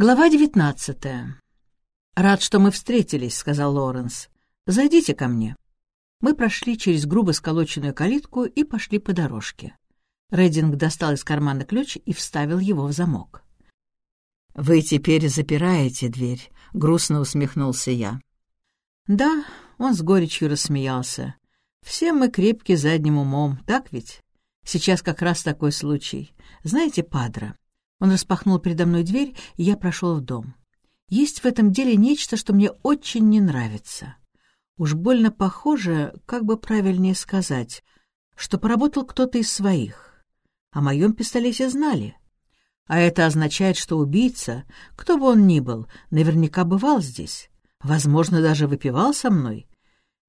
Глава девятнадцатая. «Рад, что мы встретились», — сказал Лоренс. «Зайдите ко мне». Мы прошли через грубо сколоченную калитку и пошли по дорожке. Рединг достал из кармана ключ и вставил его в замок. «Вы теперь запираете дверь», — грустно усмехнулся я. «Да», — он с горечью рассмеялся. «Все мы крепки задним умом, так ведь? Сейчас как раз такой случай. Знаете, Падра, он распахнул передо мной дверь, и я прошел в дом. Есть в этом деле нечто, что мне очень не нравится. Уж больно похоже, как бы правильнее сказать, что поработал кто-то из своих. О моем пистолете знали. А это означает, что убийца, кто бы он ни был, наверняка бывал здесь. Возможно, даже выпивал со мной.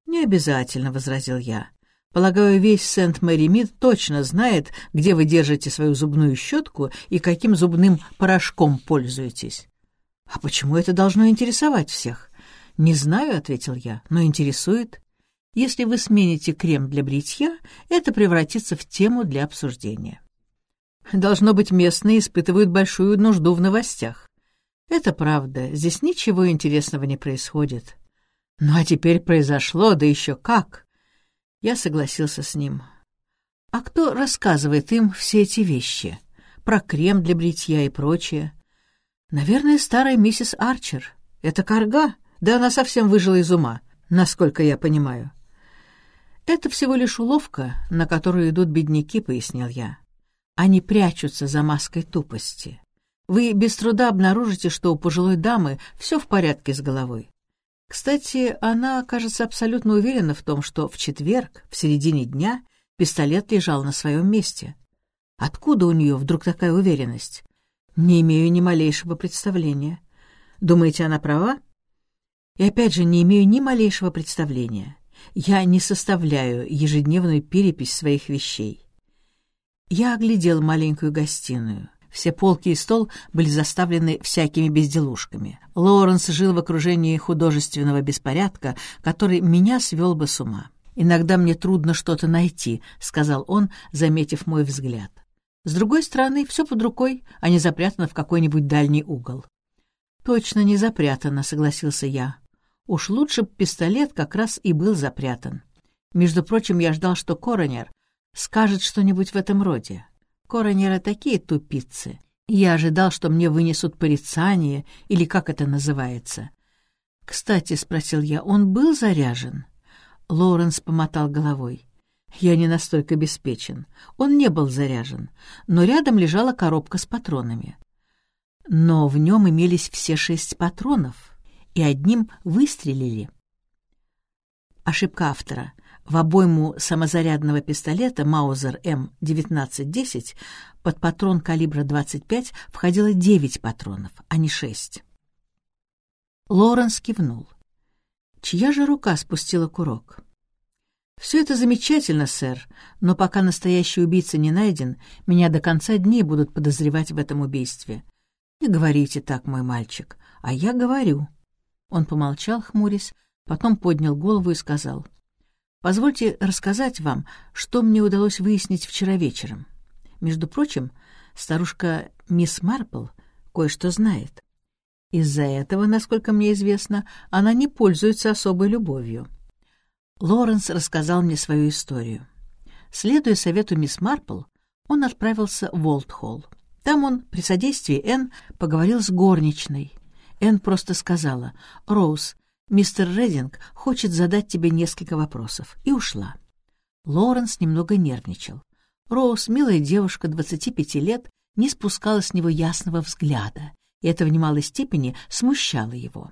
«Не обязательно», — возразил я. Полагаю, весь Сент-Мэри-Мид точно знает, где вы держите свою зубную щетку и каким зубным порошком пользуетесь. А почему это должно интересовать всех? Не знаю, — ответил я, — но интересует. Если вы смените крем для бритья, это превратится в тему для обсуждения. Должно быть, местные испытывают большую нужду в новостях. Это правда, здесь ничего интересного не происходит. Ну а теперь произошло, да еще как. Я согласился с ним. А кто рассказывает им все эти вещи? Про крем для бритья и прочее? Наверное, старая миссис Арчер. Это корга, да она совсем выжила из ума, насколько я понимаю. Это всего лишь уловка, на которую идут бедняки, пояснил я. Они прячутся за маской тупости. Вы без труда обнаружите, что у пожилой дамы все в порядке с головой. Кстати, она, кажется, абсолютно уверена в том, что в четверг, в середине дня, пистолет лежал на своем месте. Откуда у нее вдруг такая уверенность? Не имею ни малейшего представления. Думаете, она права? И опять же, не имею ни малейшего представления. Я не составляю ежедневную перепись своих вещей. Я оглядел маленькую гостиную. Все полки и стол были заставлены всякими безделушками. Лоуренс жил в окружении художественного беспорядка, который меня свел бы с ума. «Иногда мне трудно что-то найти», — сказал он, заметив мой взгляд. «С другой стороны, все под рукой, а не запрятано в какой-нибудь дальний угол». «Точно не запрятано», — согласился я. Уж лучше пистолет как раз и был запрятан. Между прочим, я ждал, что коронер скажет что-нибудь в этом роде. Коронеры такие тупицы. Я ожидал, что мне вынесут порицание, или как это называется. «Кстати», — спросил я, — «он был заряжен?» Лоуренс помотал головой. «Я не настолько обеспечен. Он не был заряжен, но рядом лежала коробка с патронами. Но в нем имелись все шесть патронов, и одним выстрелили». Ошибка автора. В обойму самозарядного пистолета Маузер М1910 под патрон калибра 25 входило 9 патронов, а не 6. Лоренс кивнул. Чья же рука спустила курок? «Все это замечательно, сэр, но пока настоящий убийца не найден, меня до конца дней будут подозревать в этом убийстве. Не говорите так, мой мальчик, а я говорю». Он помолчал, хмурясь, потом поднял голову и сказал — Позвольте рассказать вам, что мне удалось выяснить вчера вечером. Между прочим, старушка мисс Марпл кое-что знает. Из-за этого, насколько мне известно, она не пользуется особой любовью. Лоренс рассказал мне свою историю. Следуя совету мисс Марпл, он отправился в Волтхолл. Там он, при содействии Энн, поговорил с горничной. Энн просто сказала, «Роуз, «Мистер Рединг хочет задать тебе несколько вопросов», и ушла. Лоренс немного нервничал. Роуз, милая девушка, 25 лет, не спускала с него ясного взгляда, и это в немалой степени смущало его.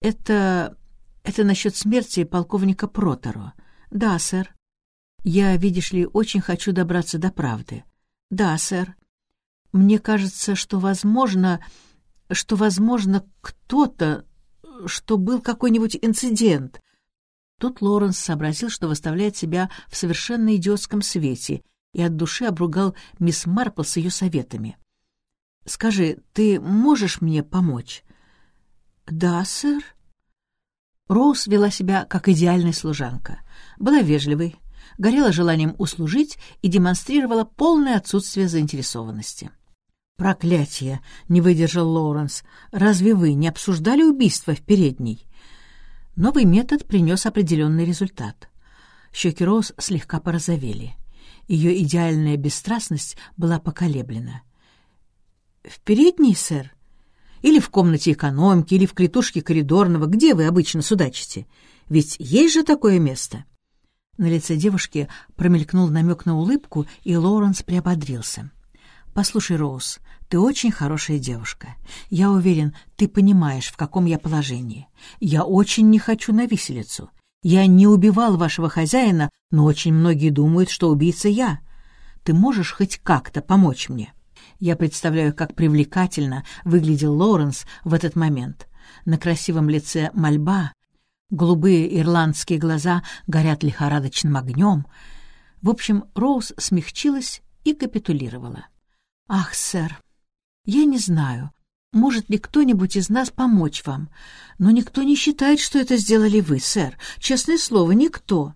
«Это... это насчет смерти полковника Протеро?» «Да, сэр». «Я, видишь ли, очень хочу добраться до правды». «Да, сэр». «Мне кажется, что, возможно, что, возможно, кто-то, что был какой-нибудь инцидент. Тут Лоренс сообразил, что выставляет себя в совершенно идиотском свете, и от души обругал мисс Марпл с ее советами. «Скажи, ты можешь мне помочь?» «Да, сэр». Роуз вела себя как идеальная служанка. Была вежливой, горела желанием услужить и демонстрировала полное отсутствие заинтересованности. «Проклятие!» — не выдержал Лоуренс. «Разве вы не обсуждали убийство в передней?» Новый метод принес определенный результат. Щеки Роуз слегка порозовели. Ее идеальная бесстрастность была поколеблена. «В передней, сэр? Или в комнате экономки, или в клетушке коридорного? Где вы обычно судачите? Ведь есть же такое место?» На лице девушки промелькнул намек на улыбку, и Лоуренс приободрился. «Послушай, Роуз, ты очень хорошая девушка. Я уверен, ты понимаешь, в каком я положении. Я очень не хочу на виселицу. Я не убивал вашего хозяина, но очень многие думают, что убийца я. Ты можешь хоть как-то помочь мне?» Я представляю, как привлекательно выглядел Лоуренс в этот момент. На красивом лице мольба, голубые ирландские глаза горят лихорадочным огнем. В общем, Роуз смягчилась и капитулировала. «Ах, сэр, я не знаю, может ли кто-нибудь из нас помочь вам, но никто не считает, что это сделали вы, сэр. Честное слово, никто».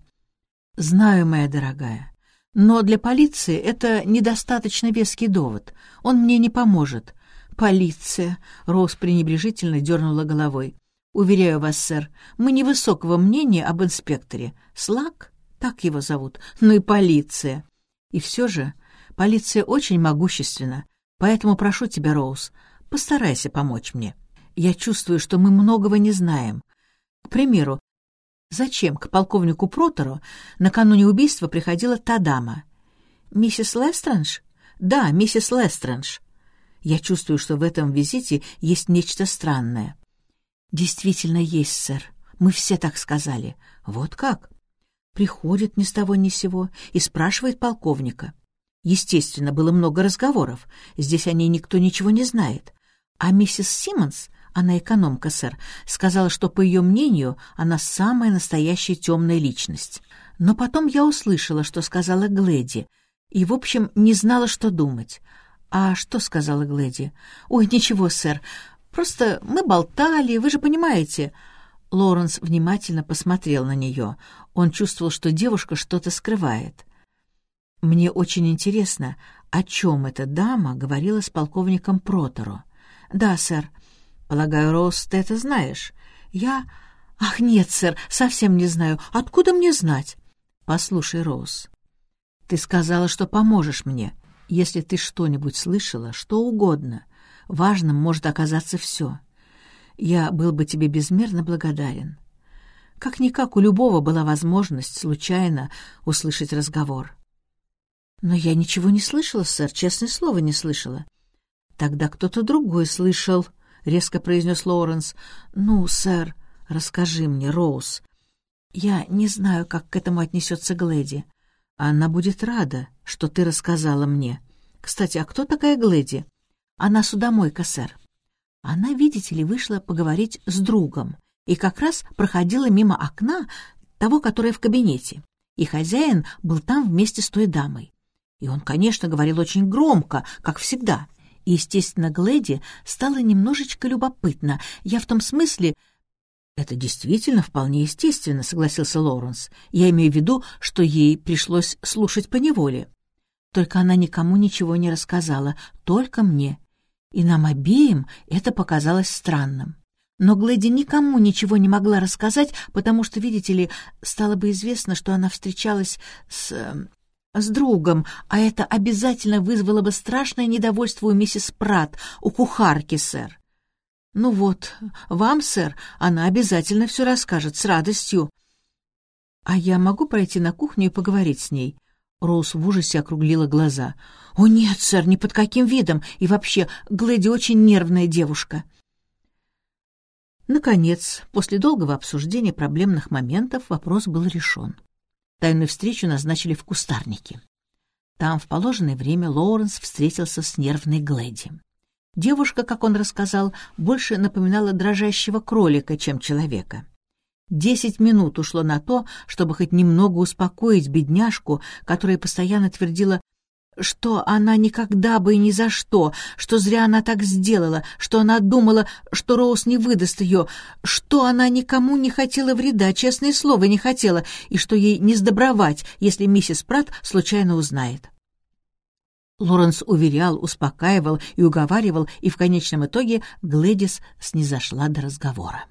«Знаю, моя дорогая, но для полиции это недостаточно веский довод. Он мне не поможет». «Полиция!» — Роуз пренебрежительно дернула головой. «Уверяю вас, сэр, мы невысокого мнения об инспекторе. Слак? Так его зовут. Ну и полиция. И все же Полиция очень могущественна, поэтому прошу тебя, Роуз, постарайся помочь мне. Я чувствую, что мы многого не знаем. К примеру, зачем к полковнику Протеру накануне убийства приходила та дама? Миссис Лестранж? Да, миссис Лестранж. Я чувствую, что в этом визите есть нечто странное. Действительно есть, сэр. Мы все так сказали. Вот как? Приходит ни с того ни сего и спрашивает полковника. Естественно, было много разговоров. Здесь о ней никто ничего не знает. А миссис Симмонс, она экономка, сэр, сказала, что, по ее мнению, она самая настоящая темная личность. Но потом я услышала, что сказала Глэди, и, в общем, не знала, что думать. «А что?» — сказала Глэди. «Ой, ничего, сэр. Просто мы болтали, вы же понимаете». Лоренс внимательно посмотрел на нее. Он чувствовал, что девушка что-то скрывает. Мне очень интересно, о чем эта дама говорила с полковником Проторо. Да, сэр. Полагаю, Роуз, ты это знаешь. Я... Ах, нет, сэр, совсем не знаю. Откуда мне знать? Послушай, Роуз, ты сказала, что поможешь мне. Если ты что-нибудь слышала, что угодно, важным может оказаться все. Я был бы тебе безмерно благодарен. Как-никак у любого была возможность случайно услышать разговор. «Но я ничего не слышала, сэр, честное слово, не слышала». «Тогда кто-то другой слышал», — резко произнес Лоуренс. «Ну, сэр, расскажи мне, Роуз. Я не знаю, как к этому отнесется Глэди. Она будет рада, что ты рассказала мне. Кстати, а кто такая Глэди?» «Она судомойка, сэр. Она, видите ли, вышла поговорить с другом и как раз проходила мимо окна того, которое в кабинете, и хозяин был там вместе с той дамой. И он, конечно, говорил очень громко, как всегда. И, естественно, Глэди стало немножечко любопытно. Я в том смысле... «Это действительно вполне естественно», — согласился Лоуренс. «Я имею в виду, что ей пришлось слушать по неволе. Только она никому ничего не рассказала, только мне. И нам обеим это показалось странным. Но Глэди никому ничего не могла рассказать, потому что, видите ли, стало бы известно, что она встречалась с с другом, а это обязательно вызвало бы страшное недовольство у миссис Прат, у кухарки, сэр. Ну вот, вам, сэр, она обязательно все расскажет с радостью. А я могу пройти на кухню и поговорить с ней? Роуз в ужасе округлила глаза. «О нет, сэр, ни под каким видом. И вообще, Глэди очень нервная девушка». Наконец, после долгого обсуждения проблемных моментов вопрос был решен. Тайную встречу назначили в кустарнике. Там в положенное время Лоуренс встретился с нервной Глэди. Девушка, как он рассказал, больше напоминала дрожащего кролика, чем человека. Десять минут ушло на то, чтобы хоть немного успокоить бедняжку, которая постоянно твердила что она никогда бы и ни за что, что зря она так сделала, что она думала, что Роуз не выдаст ее, что она никому не хотела вреда, честное слово, не хотела, и что ей не сдобровать, если миссис Пратт случайно узнает. Лоренс уверял, успокаивал и уговаривал, и в конечном итоге Глэдис снизошла до разговора.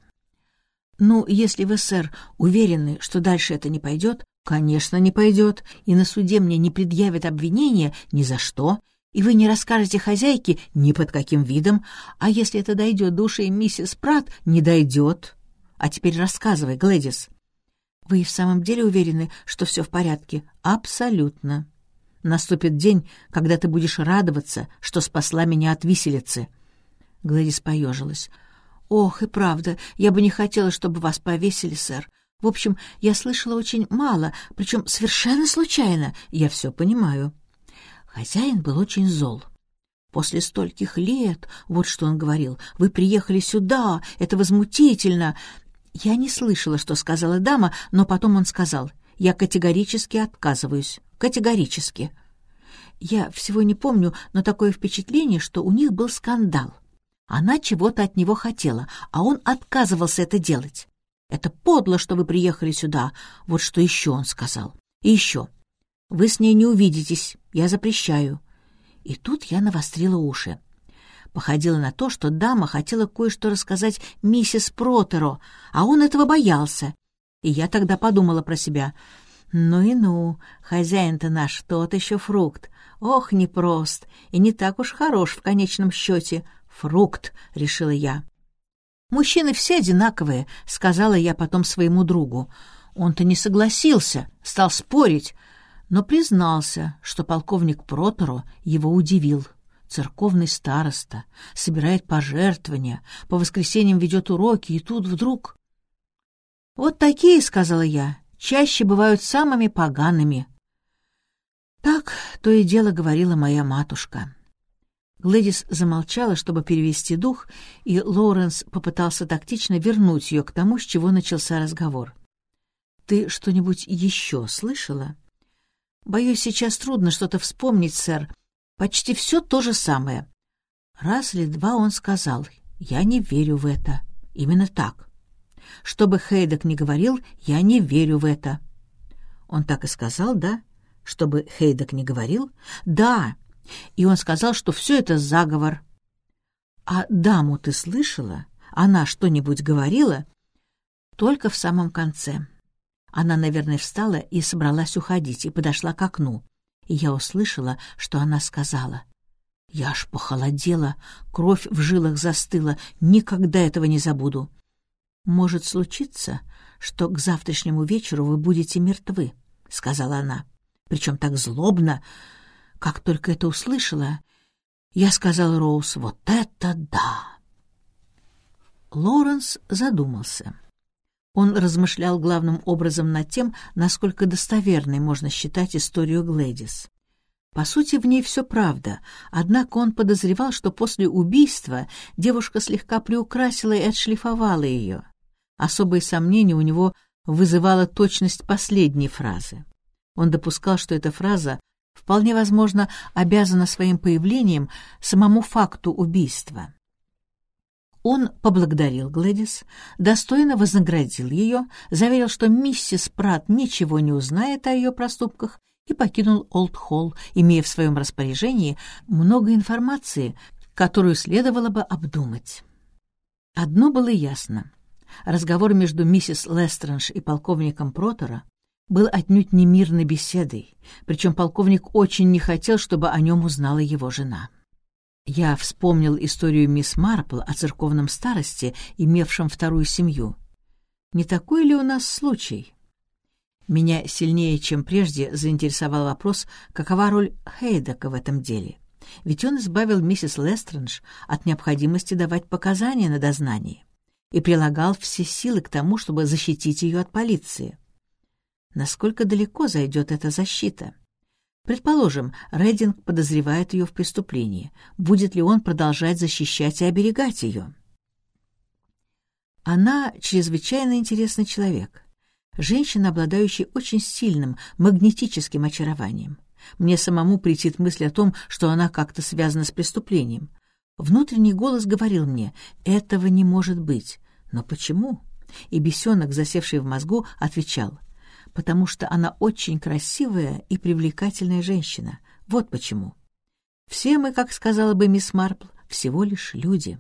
«Ну, если вы, сэр, уверены, что дальше это не пойдет, конечно, не пойдет, и на суде мне не предъявят обвинения ни за что, и вы не расскажете хозяйке ни под каким видом, а если это дойдет до ушей миссис Пратт, не дойдет. А теперь рассказывай, Глэдис». «Вы в самом деле уверены, что все в порядке?» «Абсолютно». Наступит день, когда ты будешь радоваться, что спасла меня от виселицы». Гладис поежилась. «Ох, и правда, я бы не хотела, чтобы вас повесили, сэр. В общем, я слышала очень мало, причем совершенно случайно. Я все понимаю». Хозяин был очень зол. «После стольких лет, вот что он говорил, вы приехали сюда, это возмутительно». Я не слышала, что сказала дама, но потом он сказал, «Я категорически отказываюсь категорически. Я всего не помню, но такое впечатление, что у них был скандал. Она чего-то от него хотела, а он отказывался это делать. «Это подло, что вы приехали сюда», — вот что еще он сказал. «И еще. Вы с ней не увидитесь, я запрещаю». И тут я навострила уши. Походило на то, что дама хотела кое-что рассказать миссис Протеро, а он этого боялся. И я тогда подумала про себя — ну и ну, хозяин-то наш тот еще фрукт. Ох, непрост и не так уж хорош в конечном счете. Фрукт, решила я. Мужчины все одинаковые, сказала я потом своему другу. Он-то не согласился, стал спорить, но признался, что полковник Проторо его удивил. Церковный староста, собирает пожертвования, по воскресеньям ведет уроки, и тут вдруг... «Вот такие», — сказала я, чаще бывают самыми погаными. Так то и дело говорила моя матушка. Глэдис замолчала, чтобы перевести дух, и Лоуренс попытался тактично вернуть ее к тому, с чего начался разговор. «Ты что-нибудь еще слышала?» «Боюсь, сейчас трудно что-то вспомнить, сэр. Почти все то же самое». Раз или два он сказал, «Я не верю в это». Именно так. Что бы Хейдек ни говорил, я не верю в это». Он так и сказал, да? Чтобы Хейдек не говорил? Да. И он сказал, что все это заговор. А даму ты слышала? Она что-нибудь говорила? Только в самом конце. Она, наверное, встала и собралась уходить, и подошла к окну. И я услышала, что она сказала. Я аж похолодела, кровь в жилах застыла, никогда этого не забуду. «Может случиться, что к завтрашнему вечеру вы будете мертвы», — сказала она. Причем так злобно. Как только это услышала, я сказал Роуз, «Вот это да!» Лоренс задумался. Он размышлял главным образом над тем, насколько достоверной можно считать историю Глэдис. По сути, в ней все правда, однако он подозревал, что после убийства девушка слегка приукрасила и отшлифовала ее. Особые сомнения у него вызывала точность последней фразы. Он допускал, что эта фраза вполне возможно обязана своим появлением самому факту убийства. Он поблагодарил Глэдис, достойно вознаградил ее, заверил, что миссис Пратт ничего не узнает о ее проступках и покинул Олд-Холл, имея в своем распоряжении много информации, которую следовало бы обдумать. Одно было ясно. Разговор между миссис Лестранж и полковником Протера был отнюдь не мирной беседой, причем полковник очень не хотел, чтобы о нем узнала его жена. Я вспомнил историю мисс Марпл о церковном старости, имевшем вторую семью. Не такой ли у нас случай? Меня сильнее, чем прежде, заинтересовал вопрос, какова роль Хейдека в этом деле. Ведь он избавил миссис Лестранж от необходимости давать показания на дознании и прилагал все силы к тому, чтобы защитить ее от полиции. Насколько далеко зайдет эта защита? Предположим, Рединг подозревает ее в преступлении. Будет ли он продолжать защищать и оберегать ее? Она чрезвычайно интересный человек. Женщина, обладающая очень сильным магнетическим очарованием. Мне самому притит мысль о том, что она как-то связана с преступлением. Внутренний голос говорил мне, этого не может быть. Но почему? И бесенок, засевший в мозгу, отвечал, потому что она очень красивая и привлекательная женщина. Вот почему. Все мы, как сказала бы мисс Марпл, всего лишь люди.